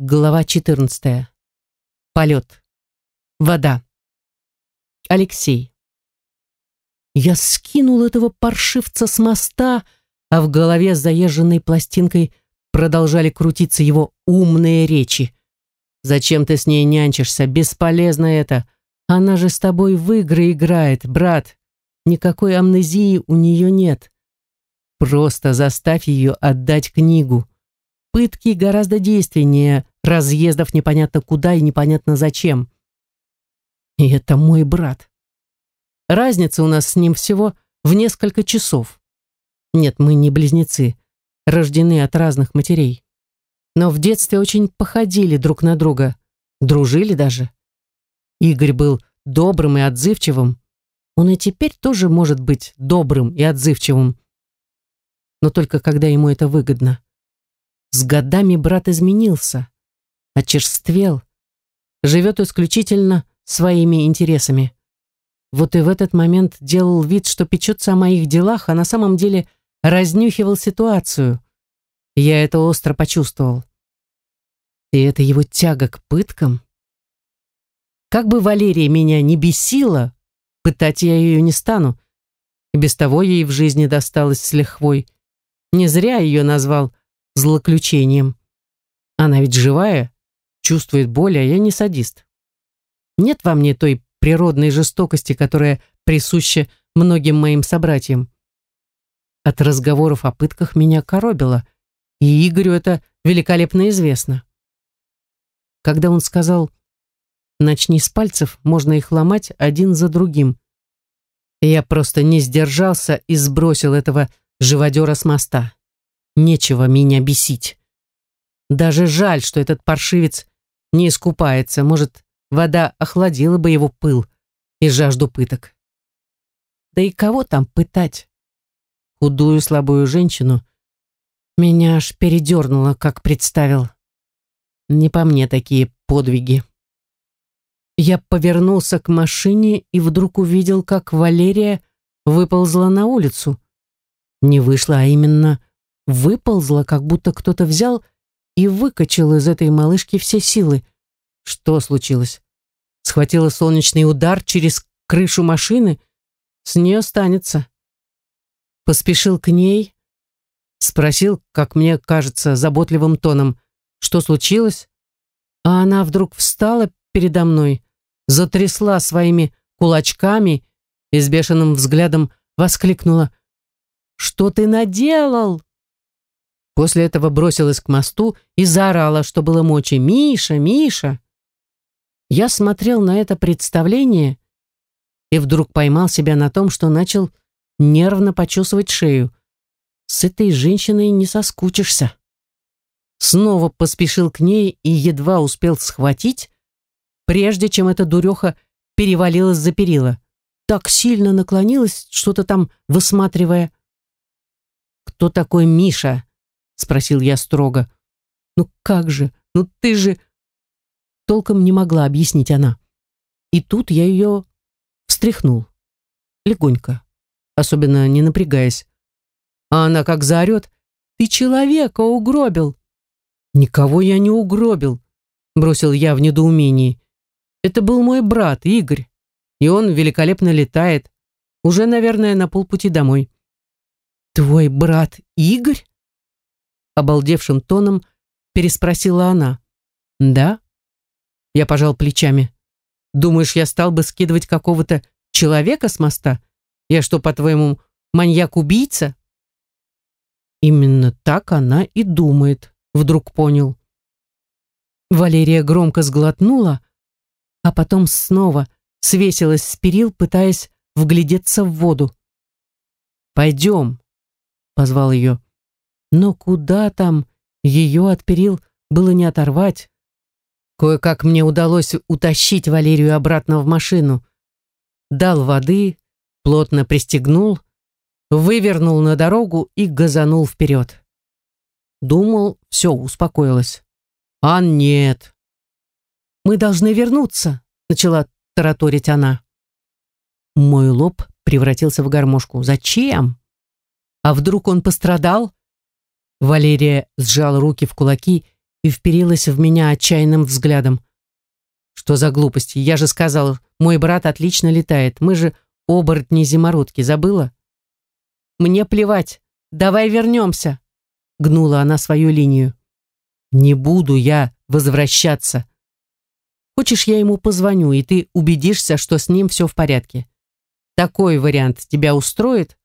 Глава 14. Полет. Вода. Алексей. Я скинул этого паршивца с моста, а в голове с заезженной пластинкой продолжали крутиться его умные речи. «Зачем ты с ней нянчишься? Бесполезно это. Она же с тобой в игры играет, брат. Никакой амнезии у нее нет. Просто заставь ее отдать книгу. Пытки гораздо действеннее разъездов непонятно куда и непонятно зачем. И это мой брат. Разница у нас с ним всего в несколько часов. Нет, мы не близнецы, рождены от разных матерей. Но в детстве очень походили друг на друга, дружили даже. Игорь был добрым и отзывчивым. Он и теперь тоже может быть добрым и отзывчивым. Но только когда ему это выгодно. С годами брат изменился очерствел, живет исключительно своими интересами. Вот и в этот момент делал вид, что печется о моих делах, а на самом деле разнюхивал ситуацию. Я это остро почувствовал. И это его тяга к пыткам. Как бы Валерия меня не бесила, пытать я ее не стану. И без того ей в жизни досталось с лихвой. Не зря ее назвал злоключением. Она ведь живая, чувствует боль, а я не садист. Нет во мне той природной жестокости, которая присуща многим моим собратьям. От разговоров о пытках меня коробило, и Игорю это великолепно известно. Когда он сказал «начни с пальцев, можно их ломать один за другим», я просто не сдержался и сбросил этого живодера с моста. Нечего меня бесить. Даже жаль, что этот паршивец не искупается. Может, вода охладила бы его пыл и жажду пыток. Да и кого там пытать? Худую, слабую женщину меня аж передернуло, как представил. Не по мне такие подвиги. Я повернулся к машине и вдруг увидел, как Валерия выползла на улицу. Не вышла, а именно выползла, как будто кто-то взял и выкачал из этой малышки все силы. Что случилось? Схватила солнечный удар через крышу машины? С нее останется. Поспешил к ней, спросил, как мне кажется, заботливым тоном, что случилось, а она вдруг встала передо мной, затрясла своими кулачками и с бешеным взглядом воскликнула «Что ты наделал?» После этого бросилась к мосту и заорала, что было мочи. «Миша! Миша!» Я смотрел на это представление и вдруг поймал себя на том, что начал нервно почесывать шею. С этой женщиной не соскучишься. Снова поспешил к ней и едва успел схватить, прежде чем эта дуреха перевалилась за перила. Так сильно наклонилась, что-то там высматривая. «Кто такой Миша?» Спросил я строго. Ну как же? Ну ты же толком не могла объяснить она. И тут я ее встряхнул. Легонько, особенно не напрягаясь. А она как заорет. «Ты человека угробил!» «Никого я не угробил», — бросил я в недоумении. «Это был мой брат, Игорь, и он великолепно летает. Уже, наверное, на полпути домой». «Твой брат Игорь?» Обалдевшим тоном переспросила она. «Да?» Я пожал плечами. «Думаешь, я стал бы скидывать какого-то человека с моста? Я что, по-твоему, маньяк-убийца?» Именно так она и думает, вдруг понял. Валерия громко сглотнула, а потом снова свесилась с перил, пытаясь вглядеться в воду. «Пойдем», — позвал ее. Но куда там? Ее от перил было не оторвать. Кое-как мне удалось утащить Валерию обратно в машину. Дал воды, плотно пристегнул, вывернул на дорогу и газанул вперед. Думал, все, успокоилась. А нет. «Мы должны вернуться», — начала тараторить она. Мой лоб превратился в гармошку. «Зачем? А вдруг он пострадал?» Валерия сжала руки в кулаки и вперилась в меня отчаянным взглядом. Что за глупости? Я же сказал, мой брат отлично летает. Мы же оборотни-зимородки, забыла? Мне плевать. Давай вернемся. Гнула она свою линию. Не буду я возвращаться. Хочешь, я ему позвоню, и ты убедишься, что с ним все в порядке. Такой вариант тебя устроит?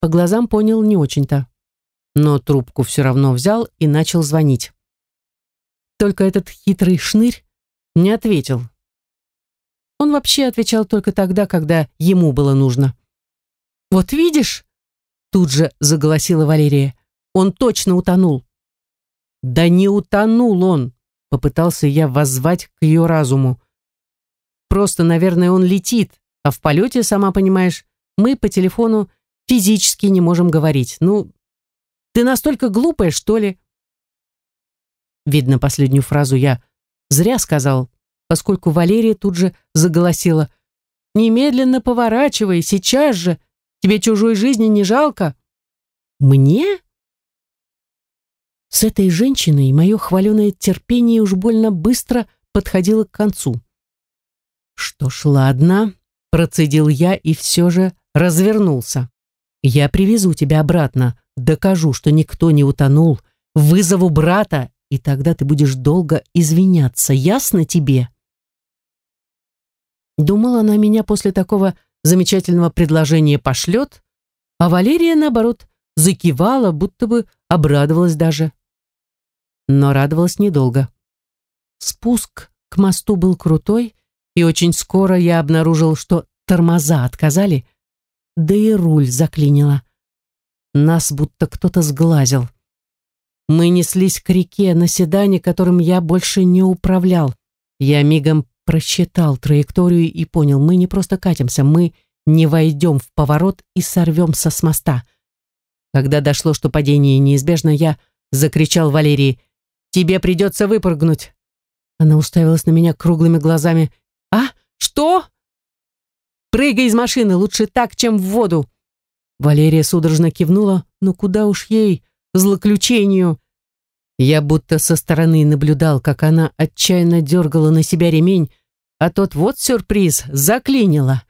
По глазам понял не очень-то. Но трубку все равно взял и начал звонить. Только этот хитрый шнырь не ответил. Он вообще отвечал только тогда, когда ему было нужно. «Вот видишь?» Тут же заголосила Валерия. «Он точно утонул». «Да не утонул он!» Попытался я воззвать к ее разуму. «Просто, наверное, он летит, а в полете, сама понимаешь, мы по телефону физически не можем говорить. Ну, ты настолько глупая, что ли?» Видно, последнюю фразу я зря сказал, поскольку Валерия тут же заголосила. «Немедленно поворачивай, сейчас же! Тебе чужой жизни не жалко?» «Мне?» С этой женщиной мое хваленое терпение уж больно быстро подходило к концу. «Что ж, ладно», — процедил я и все же развернулся. «Я привезу тебя обратно, докажу, что никто не утонул, вызову брата, и тогда ты будешь долго извиняться, ясно тебе?» Думала, она меня после такого замечательного предложения пошлет, а Валерия, наоборот, закивала, будто бы обрадовалась даже. Но радовалась недолго. Спуск к мосту был крутой, и очень скоро я обнаружил, что тормоза отказали, да и руль заклинило. Нас будто кто-то сглазил. Мы неслись к реке на седане, которым я больше не управлял. Я мигом просчитал траекторию и понял, мы не просто катимся, мы не войдем в поворот и сорвемся с моста. Когда дошло, что падение неизбежно, я закричал Валерии, «Тебе придется выпрыгнуть!» Она уставилась на меня круглыми глазами. «А? Что?» «Прыгай из машины, лучше так, чем в воду!» Валерия судорожно кивнула, но куда уж ей, злоключению. Я будто со стороны наблюдал, как она отчаянно дергала на себя ремень, а тот вот сюрприз, заклинила.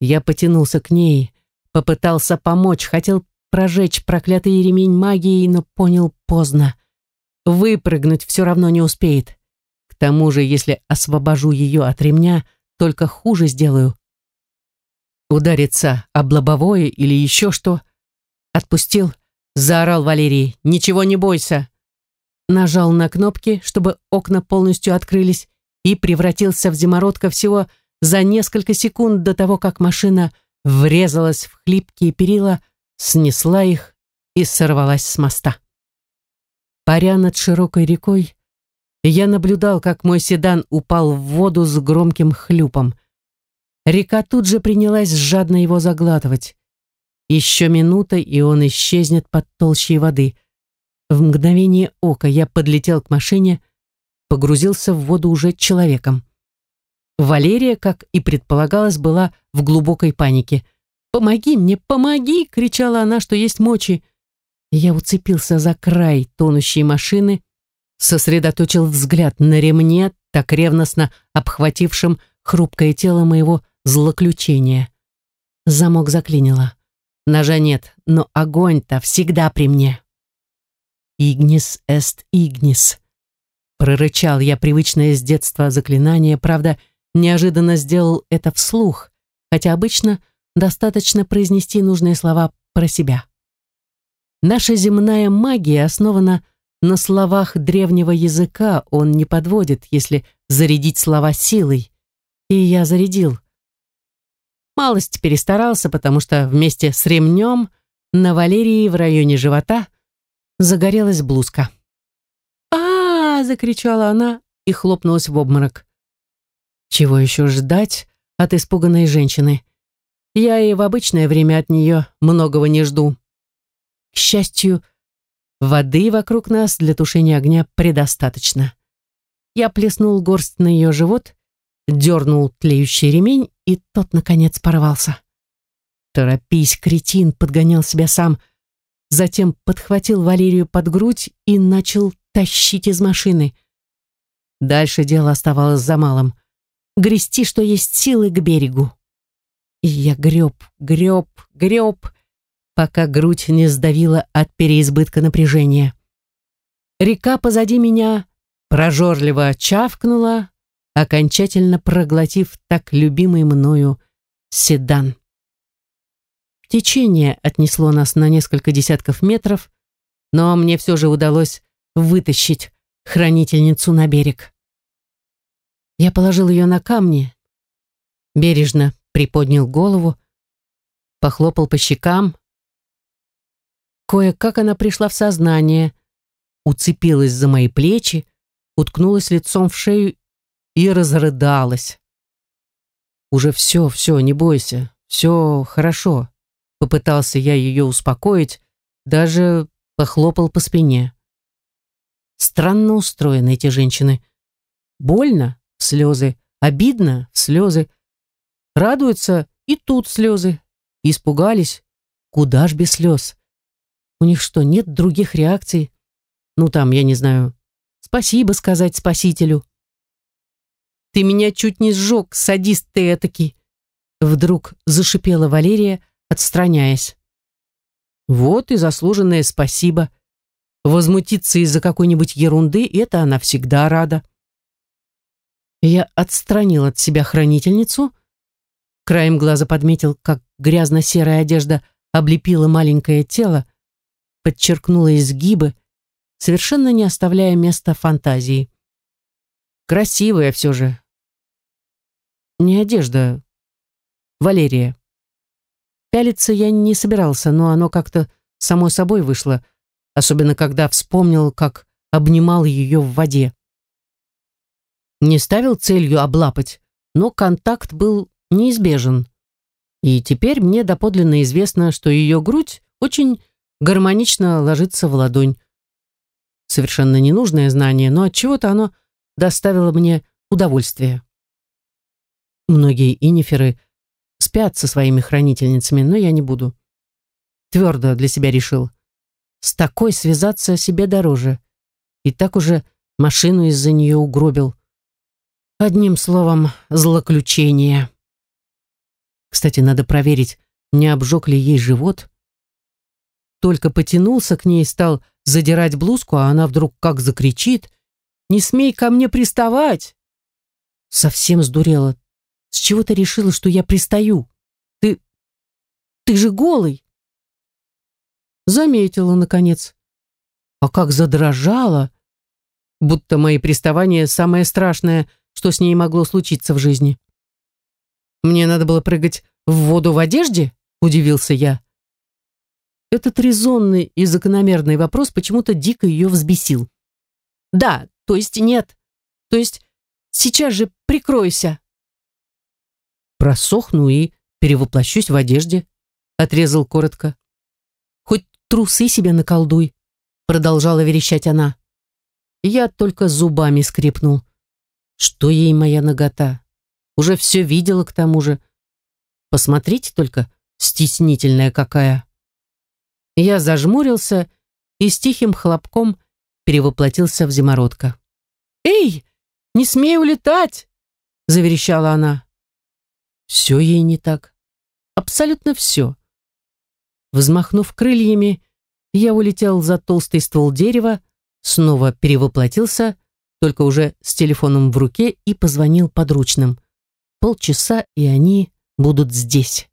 Я потянулся к ней, попытался помочь, хотел прожечь проклятый ремень магией, но понял поздно. Выпрыгнуть все равно не успеет. К тому же, если освобожу ее от ремня, только хуже сделаю. Удариться об лобовое или еще что. Отпустил, заорал Валерий. «Ничего не бойся!» нажал на кнопки, чтобы окна полностью открылись, и превратился в зимородка всего за несколько секунд до того, как машина врезалась в хлипкие перила, снесла их и сорвалась с моста. Паря над широкой рекой, я наблюдал, как мой седан упал в воду с громким хлюпом. Река тут же принялась жадно его заглатывать. Еще минута, и он исчезнет под толщей воды — в мгновение ока я подлетел к машине, погрузился в воду уже человеком. Валерия, как и предполагалось, была в глубокой панике. «Помоги мне, помоги!» — кричала она, что есть мочи. Я уцепился за край тонущей машины, сосредоточил взгляд на ремне, так ревностно обхватившем хрупкое тело моего злоключения. Замок заклинило. Ножа нет, но огонь-то всегда при мне. «Игнис эст игнис». Прорычал я привычное с детства заклинание, правда, неожиданно сделал это вслух, хотя обычно достаточно произнести нужные слова про себя. Наша земная магия основана на словах древнего языка, он не подводит, если зарядить слова силой. И я зарядил. Малость перестарался, потому что вместе с ремнем на Валерии в районе живота загорелась блузка. а, закричала она и хлопнулась в обморок. Чего еще ждать от испуганной женщины? Я и в обычное время от нее многого не жду. К счастью, воды вокруг нас для тушения огня предостаточно. Я плеснул горсть на ее живот, дернул тлеющий ремень, и тот, наконец, порвался. «Торопись, кретин!» — подгонял себя сам — затем подхватил Валерию под грудь и начал тащить из машины. Дальше дело оставалось за малым. Грести, что есть силы, к берегу. И я греб, греб, греб, пока грудь не сдавила от переизбытка напряжения. Река позади меня прожорливо чавкнула, окончательно проглотив так любимый мною седан. Течение отнесло нас на несколько десятков метров, но мне все же удалось вытащить хранительницу на берег. Я положил ее на камни, бережно приподнял голову, похлопал по щекам. Кое-как она пришла в сознание, уцепилась за мои плечи, уткнулась лицом в шею и разрыдалась. «Уже все, все, не бойся, все хорошо», — попытался я ее успокоить, даже похлопал по спине. Странно устроены эти женщины. Больно — слезы, обидно — слезы, радуются и тут слезы. Испугались, куда ж без слез. У них что, нет других реакций? Ну там, я не знаю, спасибо сказать спасителю. Ты меня чуть не сжег, садист ты этакий. Вдруг зашипела Валерия, отстраняясь. Вот и заслуженное спасибо. Возмутиться из-за какой-нибудь ерунды — это она всегда рада. Я отстранил от себя хранительницу, краем глаза подметил, как грязно-серая одежда облепила маленькое тело, подчеркнула изгибы, совершенно не оставляя места фантазии. Красивая все же. Не одежда. Валерия. Пялиться я не собирался, но оно как-то само собой вышло, особенно когда вспомнил, как обнимал ее в воде. Не ставил целью облапать, но контакт был неизбежен. И теперь мне доподлинно известно, что ее грудь очень гармонично ложится в ладонь. Совершенно ненужное знание, но от чего то оно доставило мне удовольствие. Многие иниферы спят со своими хранительницами, но я не буду. Твердо для себя решил. С такой связаться себе дороже. И так уже машину из-за нее угробил. Одним словом, злоключение. Кстати, надо проверить, не обжег ли ей живот. Только потянулся к ней и стал задирать блузку, а она вдруг как закричит. «Не смей ко мне приставать!» Совсем сдурела. С чего ты решила, что я пристаю? Ты... ты же голый!» Заметила, наконец. А как задрожала! Будто мои приставания самое страшное, что с ней могло случиться в жизни. «Мне надо было прыгать в воду в одежде?» — удивился я. Этот резонный и закономерный вопрос почему-то дико ее взбесил. «Да, то есть нет. То есть сейчас же прикройся!» просохну и перевоплощусь в одежде», — отрезал коротко. «Хоть трусы себе наколдуй», — продолжала верещать она. Я только зубами скрипнул. Что ей моя нагота? Уже все видела к тому же. Посмотрите только, стеснительная какая. Я зажмурился и с тихим хлопком перевоплотился в зимородка. «Эй, не смей улетать!» — заверещала она. Все ей не так. Абсолютно все. Взмахнув крыльями, я улетел за толстый ствол дерева, снова перевоплотился, только уже с телефоном в руке и позвонил подручным. Полчаса, и они будут здесь.